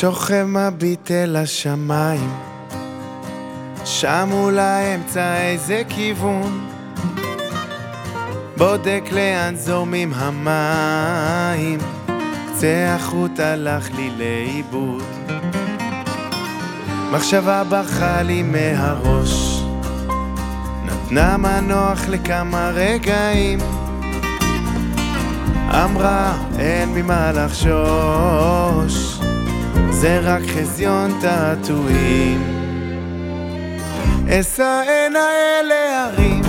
שוכב מביט אל השמיים, שם מול האמצע איזה כיוון, בודק לאן זורמים המים, קצה החוט הלך לי לאיבוד. מחשבה ברחה לי מהראש, נתנה מנוח לכמה רגעים. אמרה, אין ממה לחשוש, זה רק חזיון תעתועים. אשא עיניי להרים,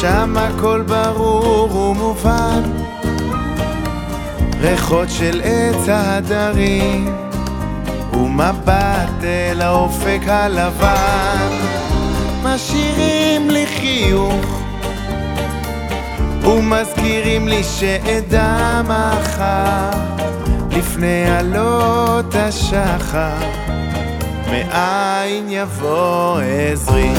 שם הכל ברור ומובן, ריחות של עץ ההדרים, ומבט אל האופק הלבן, משאירים לי חיוך. ומזכירים לי שאדע מחר לפני עלות השחר מאין יבוא עזרי.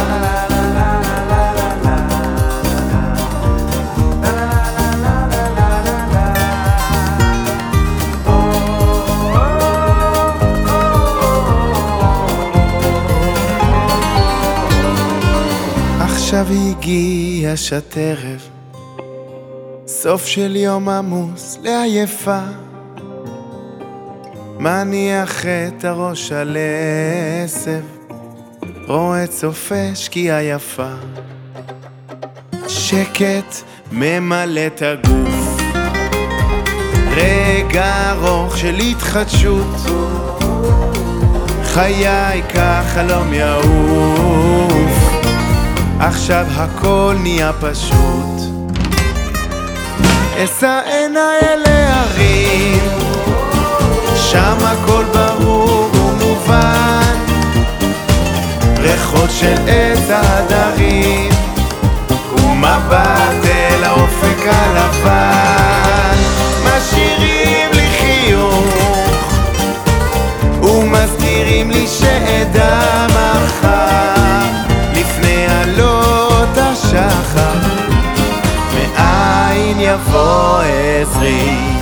עכשיו הגיע שעת ערב סוף של יום עמוס לעייפה מניח את הראש על עשב רואה צופה שקיעה יפה. שקט ממלא את הגוף. רגע ארוך של התחדשות. חיי כחלום יעוף. עכשיו הכל נהיה פשוט. אשא עיניי אל ההרים, שם הכל ברור ומובן, ריחות של עץ ההדרים, ומבט אל האופק הלבן, משאירים לי חיוך, ומזכירים לי שאדע מחר, לפני עלות השחר. מאין יבוא עזרי